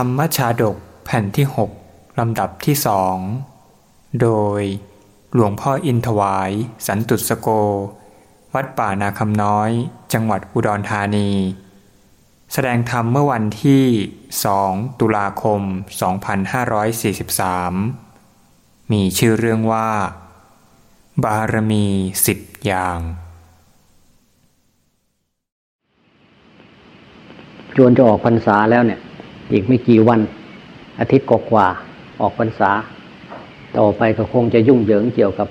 รรมชาดกแผ่นที่ 6 ลำดับที่สอง โดย หลวงพ่ออินทวาย สันตุสโก วัดป่านาคำน้อย จังหวัดอุดรธานี แสดงธรรมเมื่อวันที่สองตุลาคม 2543 มีชื่อเรื่องว่า บารมีสิบอย่างจวนจะออกพรรษาแล้วเนี่ย อีกไม่กี่วัน อาทิตย์กว่าออกพรรษา ต่อไปก็คงจะยุ่งเหยิงเกี่ยวกับ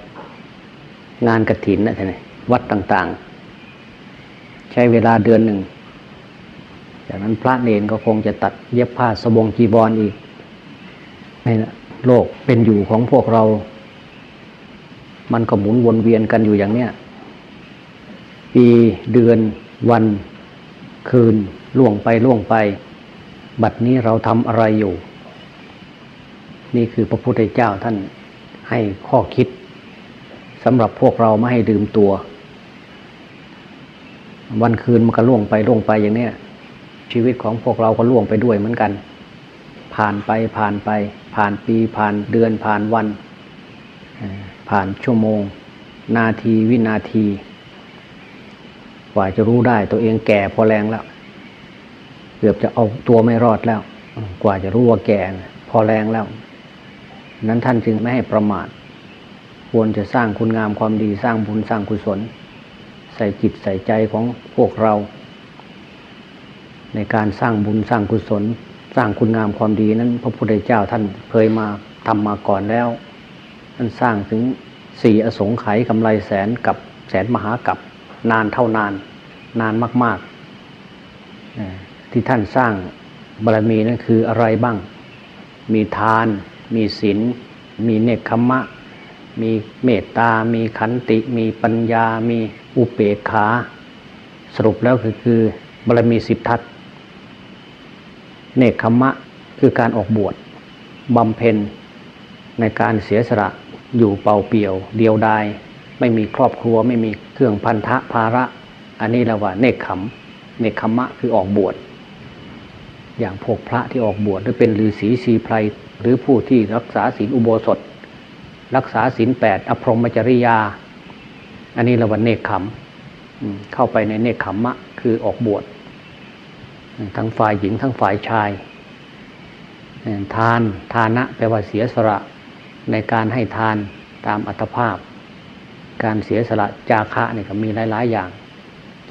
งานกระถินนะท่านวัดต่างๆ ใช้เวลาเดือนหนึ่ง จากนั้นพระเนนก็คงจะตัดเย็บผ้าสบงจีบอลอีกในโลกเป็นอยู่ของพวกเรา มันก็หมุนวนเวียนกันอยู่อย่างเนี้ยปีเดือนวันคืนล่วงไปล่วงไป บัดนี้เราทำอะไรอยู่ นี่คือพระพุทธเจ้าท่านให้ข้อคิดสำหรับพวกเราไม่ให้ดื่มตัว วันคืนมันก็ล่วงไปล่วงไปอย่างเนี้ยชีวิตของพวกเราก็ล่วงไปด้วยเหมือนกัน ผ่านไปผ่านไป ผ่านปีผ่านเดือนผ่านวัน ผ่านชั่วโมง นาทีวินาทีกว่าจะรู้ได้ตัวเองแก่พอแรงแล้ว เกือบจะเอาตัวไม่รอดแล้ว กว่าจะรู้ว่าแก่พอแรงแล้ว นั้นท่านจึงไม่ให้ประมาทควรจะสร้างคุณงามความดีสร้างบุญสร้างกุศล ใส่จิตใส่ใจของพวกเรา ในการสร้างบุญสร้างกุศล สร้างคุณงามความดีนั้น พระพุทธเจ้าท่านเคยมาทำมาก่อนแล้วท่านสร้างถึงสี่อสงไขยกำไรแสนกับแสนมหากับนานเท่านาน นานมากๆ ที่ท่านสร้างบารมีนั่นคืออะไรบ้าง มีทาน มีศีล มีเนคขมะ มีเมตตา มีขันติ มีปัญญา มีอุเบกขา สรุปแล้วคือคือบารมีสิบทัศเนคขมะคือการออกบวชบำเพ็ญในการเสียสละอยู่เป่าเปี่ยว เดียวดาย ไม่มีครอบครัวไม่มีเครื่องพันธะภาระ อันนี้เราว่าเนคขมเนคขมะคือออกบวช อย่างพวกพระที่ออกบวชหรือเป็นฤาษีสีไพรหรือผู้ที่รักษาศีลอุโบสถ รักษาศีลแปดอภรมจริยา อันนี้เราว่าเนคขมเข้าไปในเนคขมมะ คือออกบวชทั้งฝ่ายหญิงทั้งฝ่ายชาย ทานทานะแปลว่าเสียสละในการให้ทานตามอัตภาพ การเสียสละจาคะเนี่ยก็มีหลาย ๆ อย่าง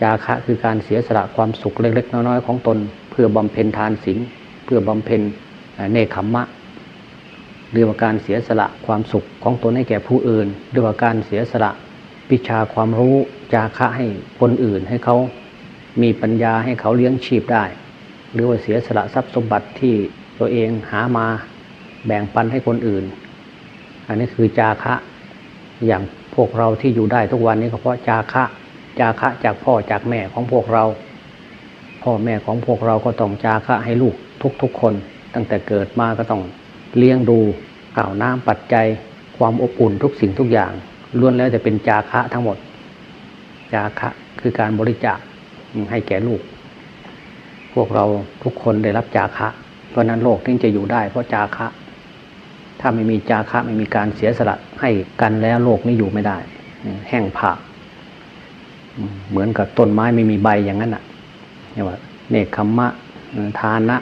จาคะคือการเสียสละความสุขเล็ก ๆ น้อย ๆ ของตน พื่อบำเพ็ญทานศีลเพื่อบำเพ็ญเนคขมมะหรือว่าการเสียสละความสุขของตนให้แก่ผู้อื่นหรือว่าการเสียสละวิชาความรู้จาคะให้คนอื่นให้เขามีปัญญาให้เขาเลี้ยงชีพได้ หรือว่าเสียสละทรัพย์สมบัติที่ตัวเองหามาแบ่งปันให้คนอื่น อันนี้คือจาคะอย่างพวกเราที่อยู่ได้ทุกวันนี้ก็เพราะจาคะจาคะจากพ่อจากแม่ของพวกเรา พ่อแม่ของพวกเราก็ต้องจาคะให้ลูกทุกๆคน ตั้งแต่เกิดมาก็ต้องเลี้ยงดูก่าวน้ำปัจจัย ความอบอุ่นทุกสิ่งทุกอย่างล้วนแล้วจะเป็นจาคะทั้งหมด จาคะคือการบริจาคให้แก่ลูก พวกเราทุกคนได้รับจาคะ เพราะนั้นโลกถึงจะอยู่ได้เพราะจาคะ ถ้าไม่มีจาคะไม่มีการเสียสละให้กันแล้วโลกนี้อยู่ไม่ได้ แห้งผากเหมือนกับต้นไม้ไม่มีใบอย่างนั้นอะ นี่ว่าเนคขมมะทานะ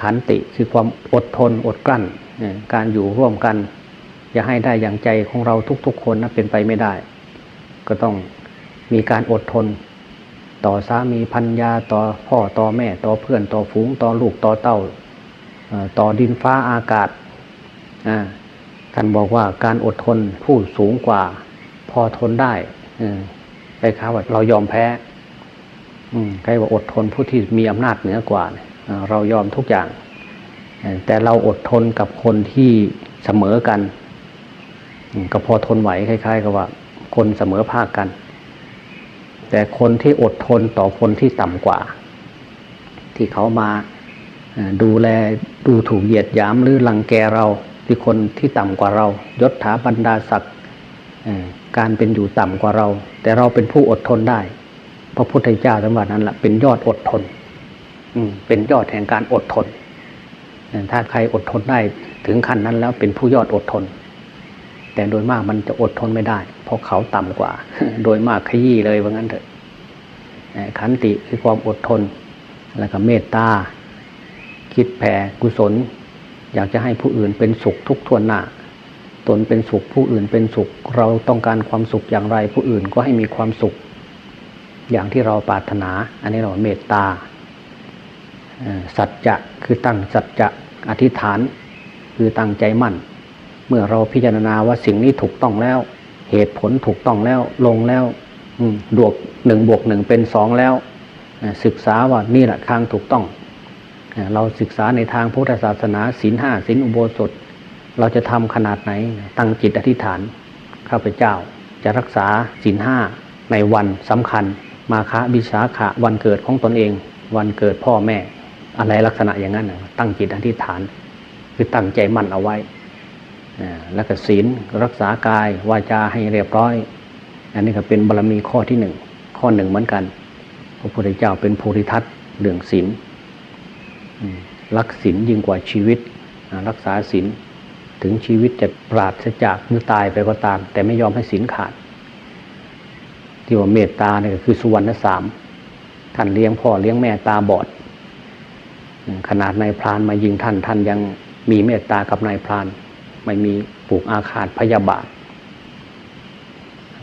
ขันติคือความอดทนอดกลั้น การอยู่ร่วมกันจะให้ได้อย่างใจของเราทุก ๆ คนนะเป็นไปไม่ได้ ก็ต้องมีการอดทน ต่อสามีพันยาต่อพ่อต่อแม่ ต่อเพื่อนต่อฝูงต่อลูกต่อเต้าต่อดินฟ้าอากาศท่านบอกว่าการอดทนผู้สูงกว่า พอทนได้ไปค้าว่าเรายอมแพ้ ใครว่าอดทนผู้ที่มีอำนาจเหนือกว่าเรายอมทุกอย่าง แต่เราอดทนกับคนที่เสมอกัน ก็พอทนไหวคล้ายๆกับว่า คนเสมอภาคกัน แต่คนที่อดทนต่อคนที่ต่ำกว่า ที่เขามาดูแลดูถูกเหยียดหยามหรือลังแกเราที่คนที่ต่ำกว่าเรา ยศถาบรรดาศักดิ์การเป็นอยู่ต่ำกว่าเรา แต่เราเป็นผู้อดทนได้ พระพุทธเจ้าสมบัตินั้นแหละเป็นยอดอดทน อืเป็นยอดแห่งการอดทนถ้าใครอดทนได้ถึงขั้นนั้นแล้วเป็นผู้ยอดอดทน แต่โดยมากมันจะอดทนไม่ได้ เพราะเขาต่ำกว่า โดยมากขยี้เลยว่างั้นเถอะขันติคือความอดทน แล้วก็เมตตาคิดแผ่กุศล อยากจะให้ผู้อื่นเป็นสุขทุกทวนหน้าตนเป็นสุขผู้อื่นเป็นสุข เราต้องการความสุขอย่างไร ผู้อื่นก็ให้มีความสุข อย่างที่เราปรารถนา อันนี้เราเมตตาสัจจะคือตั้งสัจจะอธิษฐาน คือตั้งใจมั่น เมื่อเราพิจารณาว่าสิ่งนี้ถูกต้องแล้ว เหตุผลถูกต้องแล้วลงแล้วบวกหนึ่งบวกหนึ่งเป็นสองแล้วศึกษาว่านี่แหละทางถูกต้อง เราศึกษาในทางพุทธศาสนาศีลห้าศีลอุโบสถ เราจะทำขนาดไหน ตั้งจิตอธิษฐานข้าพเจ้าจะรักษาศีลห้าในวันสำคัญ มาฆบิสาขะวันเกิดของตนเอง วันเกิดพ่อแม่อะไรลักษณะอย่างนั้นตั้งจิตอธิษฐาน คือตั้งใจมั่นเอาไว้แล้วก็ศีลรักษากายวาจาให้เรียบร้อย อันนี้ก็เป็นบารรมีข้อที่หนึ่งข้อหนึ่งเหมือนกัน พระพุทธเจ้าเป็นภูริทัตเรื่องศีลรักศีลยิ่งกว่าชีวิตรักษาศีลถึงชีวิตจะปราดจากเมื่อตายไปก็ตาม แต่ไม่ยอมให้ศีลขาด ที่ว่าเมตตาเนี่ยคือสุวรรณสาม ท่านเลี้ยงพ่อเลี้ยงแม่ตาบอด ขนาดนายพรานมายิงท่านท่านยังมีเมตตากับนายพราน ไม่มีปลูกอาคาตพยาบาท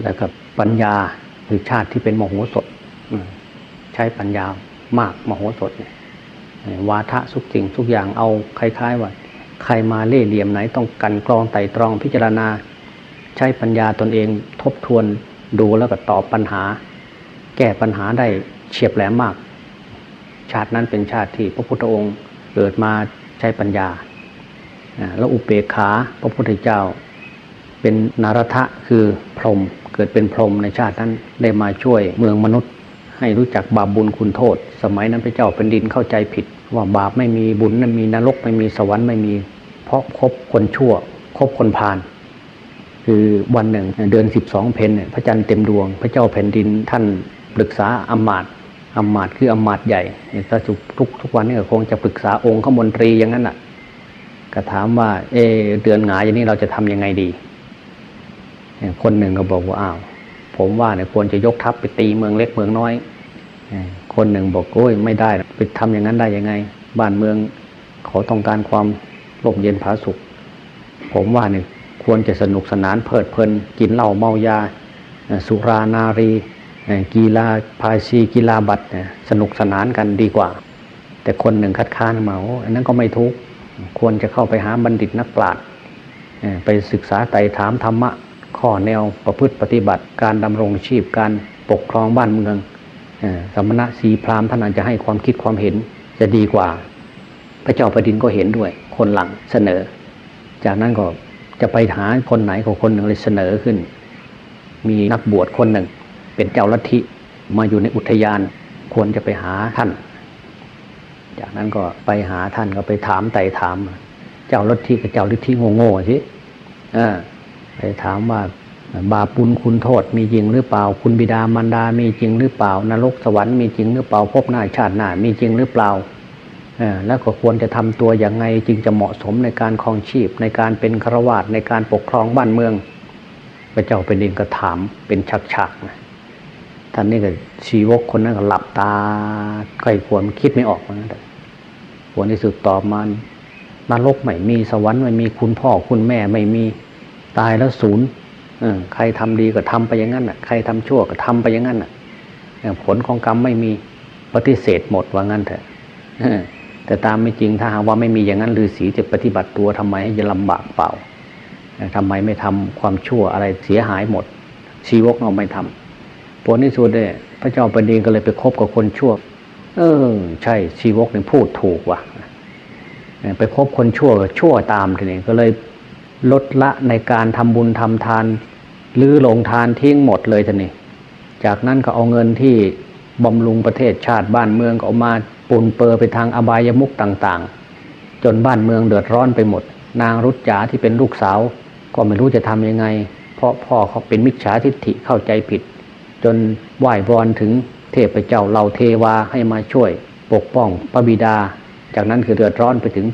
แล้วก็ปัญญาคือชาติที่เป็นมโหสถใช้ปัญญามากมโหสถเนี่ยวาทะสุกสิ่งทุกอย่างเอาคล้ายๆว่าใครมาเล่เหลี่ยมไหนต้องกันกรองไต่ตรองพิจารณา ใช้ปัญญาตนเองทบทวน ดูแล้วก็ตอบปัญหา แก้ปัญหาได้เฉียบแหลมมาก ชาตินั้นเป็นชาติที่พระพุทธองค์เกิดมาใช้ปัญญา แล้วอุเบกขาพระพุทธเจ้า เป็นนารทะคือพรหมเกิดเป็นพรหมในชาตินั้นได้มาช่วยเมืองมนุษย์ ให้รู้จักบาปบุญคุณโทษ สมัยนั้นพระเจ้าเป็นดินเข้าใจผิด ว่าบาปไม่มีบุญไม่มีนรกไม่มีสวรรค์ไม่มี เพราะคบคนชั่วคบคนพาล คือวันหนึ่งเดือนสิบสองเพนพระจันทร์เต็มดวง พระเจ้าแผ่นดินท่านปรึกษาอมาตอมาตคืออมาตใหญ่ถ้าทุกทุกวันนี้ก็คงจะปรึกษาองค์ขมนตรีอย่างนั้นอะก็ถามว่าเอเดือนหงายอย่างนี้เราจะทํำยังไงดีคนหนึ่งก็บอกว่าอ้าวผมว่าเนี่ยควรจะยกทัพไปตีเมืองเล็กเมืองน้อยคนหนึ่งบอกโอ้ยไม่ได้ไปทำอย่างนั้นได้ยังไง บ้านเมืองเขาต้องการความร่มเย็นผาสุข ผมว่าเนี่ย ควรจะสนุกสนานเพลิดเพลิน กินเหล้าเมายา สุรานารี กีฬาพายชีกีฬาบัตรสนุกสนานกันดีกว่า แต่คนหนึ่งคัดค้านมาโอ้อันนั้นก็ไม่ทุกควรจะเข้าไปหาบัณฑิตนักปราชญ์ไปศึกษาไต่ถามธรรมะ ข้อแนวประพฤติปฏิบัติ การดำรงชีพการปกครองบ้านเมืองสมณะสีพราหมณ์ท่านอาจจะให้ความคิดความเห็นจะดีกว่า พระเจ้าแผ่นดินก็เห็นด้วย คนหลังเสนอ จากนั้นก็ จะไปหาคนไหนก็คนหนึ่งเลยเสนอขึ้น มีนักบวชคนหนึ่ง เป็นเจ้าลัทธิมาอยู่ในอุทยานควรจะไปหาท่าน จากนั้นก็ไปหาท่านก็ไปถามไต่ถาม เจ้าลัทธิกับเจ้าลัทธิโง่ๆสิไปถามว่าบาปุลคุณโทษมีจริงหรือเปล่า คุณบิดามารดา มีจริงหรือเปล่านรกสวรรค์มีจริงหรือเปล่าพบหน้าชาติหน้ามีจริงหรือเปล่า แล้วก็ควรจะทำตัวอย่างไงจึงจะเหมาะสมในการครองชีพในการเป็นฆราวาสในการปกครองบ้านเมือง พระเจ้าเป็นดินก็ถามเป็นฉักๆนะท่านนี่ก็ชีวกคนนั้นก็หลับตาใครควรคิดไม่ออกนะแต่ผลที่สุดตอบมานรกไม่มีสวรรค์ไม่มีคุณพ่อคุณแม่ไม่มีตายแล้วศูนย์ใครทำดีก็ทำไปอย่างนั้นอะ ใครทำชั่วก็ทำไปอย่างนั้นอะผลของกรรมไม่มีปฏิเสธหมดว่างั้นเถอะ แต่ตามไม่จริงถ้าหากว่าไม่มีอย่างนั้นฤาษีจะปฏิบัติตัวทำไมให้จะลำบากเปล่าทำไมไม่ทำความชั่วอะไรเสียหายหมด ชีวกเราไม่ทำผลที่สุดเนี่ยพระเจ้าแผ่นดินก็เลยไปคบกับคนชั่ว เออใช่ชีวกเนี่ยพูดถูกว่ะไปคบคนชั่วชั่วตามทีนี้ก็เลยลดละในการทำบุญทำทานหรือลงทานทิ้งหมดเลยทีนี้จากนั้นก็เอาเงินที่บำรุงประเทศชาติบ้านเมืองก็เอามา ปุนเปอไปทางอบายมุกต่างๆ จนบ้านเมืองเดือดร้อนไปหมด นางรุจจาที่เป็นลูกสาว ก็ไม่รู้จะทำยังไง เพราะพ่อเขาเป็นมิจฉาทิฏฐิเข้าใจผิด จนไหว้บอนถึงเทพเจ้าเราเทวาให้มาช่วย ปกป้องพระบิดา จากนั้นคือเดือดร้อนไปถึง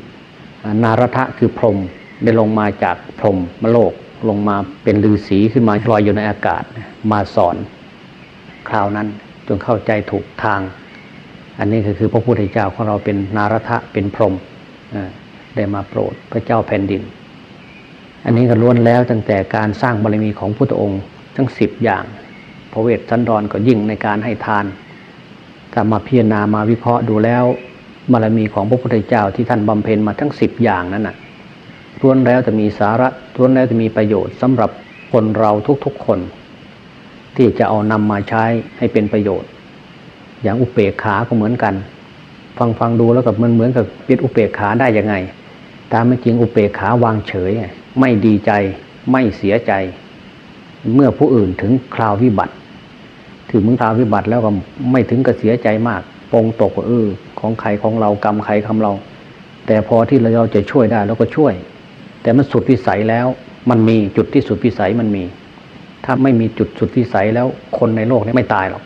นารทะคือพรหมได้ลงมาจากพรหมมโลกลงมาเป็นฤาษีขึ้นมาลอยอยู่ในอากาศมาสอน คราวนั้นจนเข้าใจถูกทาง อันนี้ก็คือพระพุทธเจ้าของเราเป็นนารทะเป็นพรหมได้มาโปรดพระเจ้าแผ่นดิน อันนี้ก็ล้วนแล้วตั้งแต่การสร้างบารมีของพุทธองค์ทั้งสิบอย่าง พระเวทสันดรก็ยิ่งในการให้ทานถ้ามาพิจารณามาวิเคราะห์ดูแล้วบารมีของพระพุทธเจ้าที่ท่านบำเพ็ญมาทั้งสิบอย่างนั้นน่ะล้วนแล้วจะมีสาระล้วนแล้วจะมีประโยชน์สำหรับคนเราทุกๆคน ที่จะเอานำมาใช้ให้เป็นประโยชน์ อย่างอุเปกขาก็เหมือนกัน ฟังฟังดูแล้วกับมันเหมือนกับเป็นอุเปกขาได้ยังไง ตามไม่จริงอุเปกขาวางเฉย ไม่ดีใจไม่เสียใจ เมื่อผู้อื่นถึงคราววิบัติ ถึงมึงคราววิบัติแล้วก็ไม่ถึงกับเสียใจมากปงตกว่าเออของใครของเรากรรมใครคำเรา แต่พอที่เราจะช่วยได้เราก็ช่วย แต่มันสุดวิสัยแล้ว มันมีจุดที่สุดวิสัยมันมี ถ้าไม่มีจุดสุดวิสัยแล้วคนในโลกนี้ไม่ตายหรอก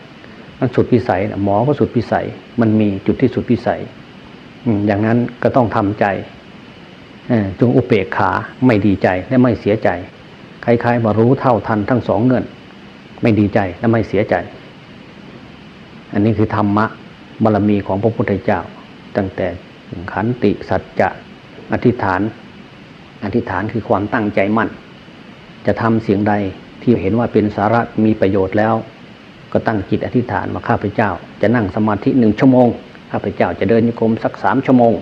มันสุดวิสัยหมอก็สุดวิสัย มันมีจุดที่สุดวิสัยอย่างนั้นก็ต้องทำใจจงอุเบกขาไม่ดีใจและไม่เสียใจ คล้ายๆว่ารู้เท่าทันทั้งสองเงินไม่ดีใจและไม่เสียใจ อันนี้คือธรรมะบารมีของพระพุทธเจ้า ตั้งแต่ขันติสัจจะอธิษฐาน อธิษฐานคือความตั้งใจมั่น จะทำเสียงใดที่เห็นว่าเป็นสาระมีประโยชน์แล้ว ก็ตั้งจิตอธิษฐานว่าข้าพเจ้า จะนั่งสมาธิหนึ่งชั่วโมงข้าพเจ้าจะเดินโยกมสักสามชั่วโมง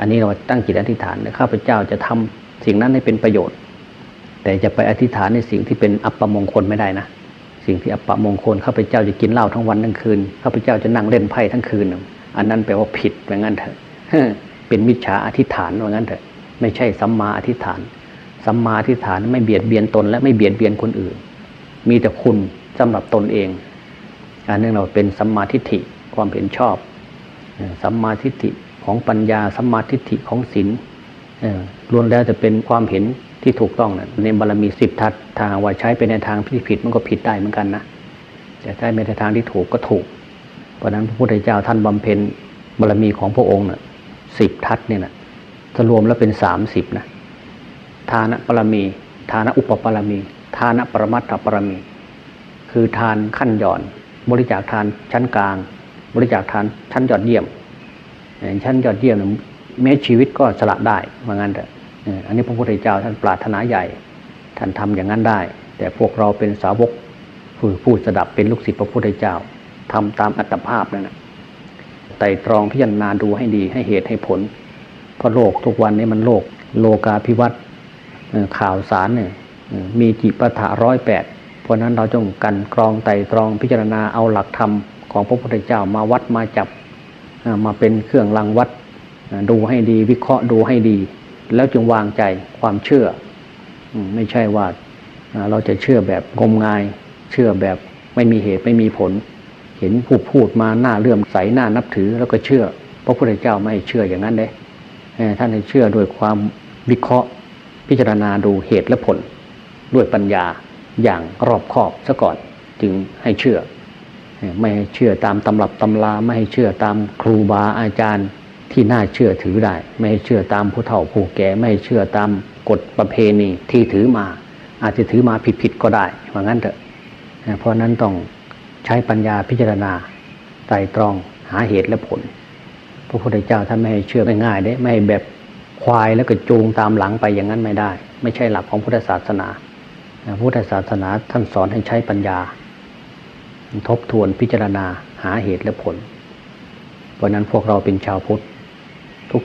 อันนี้เราตั้งจิตอธิษฐานข้าพเจ้าจะทำสิ่งนั้นให้เป็นประโยชน์ แต่จะไปอธิษฐานในสิ่งที่เป็นอัปมงคลไม่ได้นะ สิ่งที่อัปมงคลข้าพเจ้าจะกินเหล้าทั้งวันทั้งคืนข้าพเจ้าจะนั่งเล่นไพ่ทั้งคืน อันนั้นแปลว่าผิดว่างั้นเถอะเป็นมิจฉาอธิษฐานว่างั้นเถอะ ไม่ใช่สัมมาอธิษฐานสัมมาอธิษฐานไม่เบียดเบียนตนและไม่เบียดเบียนคนอื่น มีแต่คุณ สำหรับตนเอง อันนี้เราเป็นสัมมาทิฏฐิความเห็นชอบสัมมาทิฏฐิของปัญญาสัมมาทิฏฐิของศีลล้วนแล้วจะเป็นความเห็นที่ถูกต้องนะในบารมีสิบทัศทางว่าใช้ไปในทางที่ผิดมันก็ผิดได้เหมือนกันนะแต่ใช้ในทางที่ถูกก็ถูก เพราะนั้นพระพุทธเจ้าท่านบำเพ็ญบารมีของพระองค์นะ่ะสิบทัศเนี่ยนะจะรวมแล้วเป็นสามสิบนะทานบารมี ทานอุปบารมี ทานปรมัตถบารมี คือทานขั้นหย่อน บริจาคทานชั้นกลาง บริจาคทานชั้นยอดเยี่ยม ชั้นยอดเยี่ยมแม้ชีวิตก็สละได้เหมือนกันเถอะอันนี้พระพุทธเจ้าท่านปรารถนาใหญ่ ท่านทำอย่างนั้นได้ แต่พวกเราเป็นสาวกผู้ผู้สดับเป็นลูกศิษย์พระพุทธเจ้าทำตามอัตภาพนั่นนะไต่ตรองพิจารณาดูให้ดีให้เหตุให้ผลเพราะโลกทุกวันนี้มันโลกโลกาภิวัตน์ข่าวสารเนี่ยมีจิปถะร้อยแปด เพราะนั้นเราจงกันกรองไต่ตรองพิจารณาเอาหลักธรรมของพระพุทธเจ้ามาวัดมาจับมาเป็นเครื่องรังวัดดูให้ดีวิเคราะห์ดูให้ดี แล้วจึงวางใจความเชื่อ ไม่ใช่ว่าเราจะเชื่อแบบงมงาย เชื่อแบบไม่มีเหตุไม่มีผล เห็นผู้พูดมาหน้าเลื่อมใสหน้านับถือแล้วก็เชื่อพระพุทธเจ้าไม่เชื่ออย่างนั้นเลยท่านให้เชื่อโดยความวิเคราะห์ พิจารณาดูเหตุและผลด้วยปัญญา อย่างรอบคอบซะก่อนจึงให้เชื่อ ไม่ให้เชื่อตามตำรับตำราไม่ให้เชื่อตามครูบาอาจารย์ที่น่าเชื่อถือได้ ไม่ให้เชื่อตามผู้เฒ่าผู้แก่ไม่ให้เชื่อตามกฎประเพณีที่ถือมา อาจจะถือมาผิดๆก็ได้เพรางั้นเถอะเพราะนั้นต้องใช้ปัญญาพิจารณาไตรตรองหาเหตุและผล พระพุทธเจ้าท่านไม่ให้เชื่อง่ายๆได้ไม่แบบควายแล้วก็จูงตามหลังไปอย่างนั้นไม่ได้ ไม่ใช่หลักของพุทธศาสนา พุทธศาสนาท่านสอนให้ใช้ปัญญา ทบทวนพิจารณาหาเหตุและผล เพราะนั้นพวกเราเป็นชาวพุทธ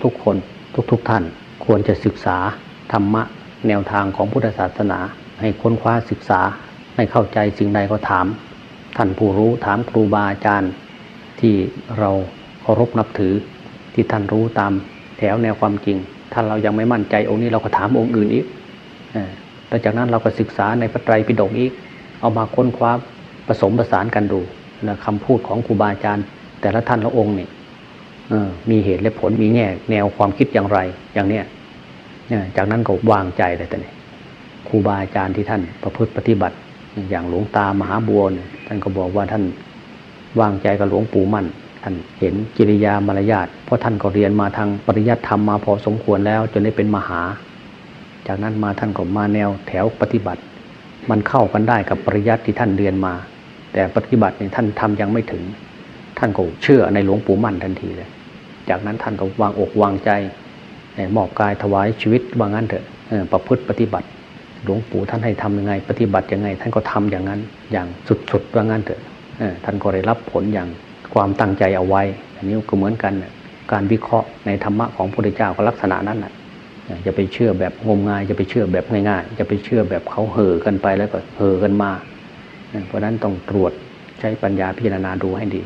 ทุกๆคนทุกๆทท่านควรจะศึกษาธรรมะแนวทางของพุทธศาสนา ให้ค้นคว้าศึกษาไม่เข้าใจสิ่งใดก็ถาม ท่านผู้รู้ถามครูบาอาจารย์ ที่เราเคารพนับถือที่ท่านรู้ตามแถวแนวความจริง ท่านเรายังไม่มั่นใจองค์นี้เราก็ถามองค์อื่นอีก แล้วจากนั้นเราก็ศึกษาในพระไตรปิฎกอีก เอามาค้นคว้าผสมผสานกันดูนะคำพูดของครูบาอาจารย์ แต่ละท่านละองค์นี่มีเหตุและผลมีแง่แนวความคิดอย่างไรอย่างเนี้ยจากนั้นก็วางใจเลยแต่เนี่ยครูบาอาจารย์ที่ท่านประพฤติปฏิบัติ อย่างหลวงตามหาบัวท่านก็บอกว่าท่านวางใจกับหลวงปู่มั่นท่านเห็นกิริยามารยาทเพราะท่านก็เรียนมาทางปริยัติธรรมมาพอสมควรแล้ว จนได้เป็นมหา จากนั้นมาท่านก็มาแนวแถวปฏิบัติ มันเข้ากันได้กับปริยัติที่ท่านเรียนมา แต่ปฏิบัติเนี่ยท่านทำยังไม่ถึง ท่านก็เชื่อในหลวงปู่มั่นทันทีเลย จากนั้นท่านก็วางอกวางใจมอบกายถวายชีวิตว่างั้นเถอะประพฤติปฏิบัติ หลวงปู่ท่านให้ทํำยังไง ปฏิบัติยังไง ท่านก็ทำอย่างนั้นอย่างสุดๆว่างั้นเถอะท่านก็ได้รับผลอย่างความตั้งใจเอาไว้ อันนี้ก็เหมือนกันการวิเคราะห์ในธรรมะของพระพุทธเจ้าก็ลักษณะนั้นแหละ จะไปเชื่อแบบงมงายจะไปเชื่อแบบง่ายๆ จะไปเชื่อแบบเขาเห่อกันไปแล้วก็เห่อกันมา เพราะนั้นต้องตรวจใช้ปัญญาพิจารณาดูให้ดี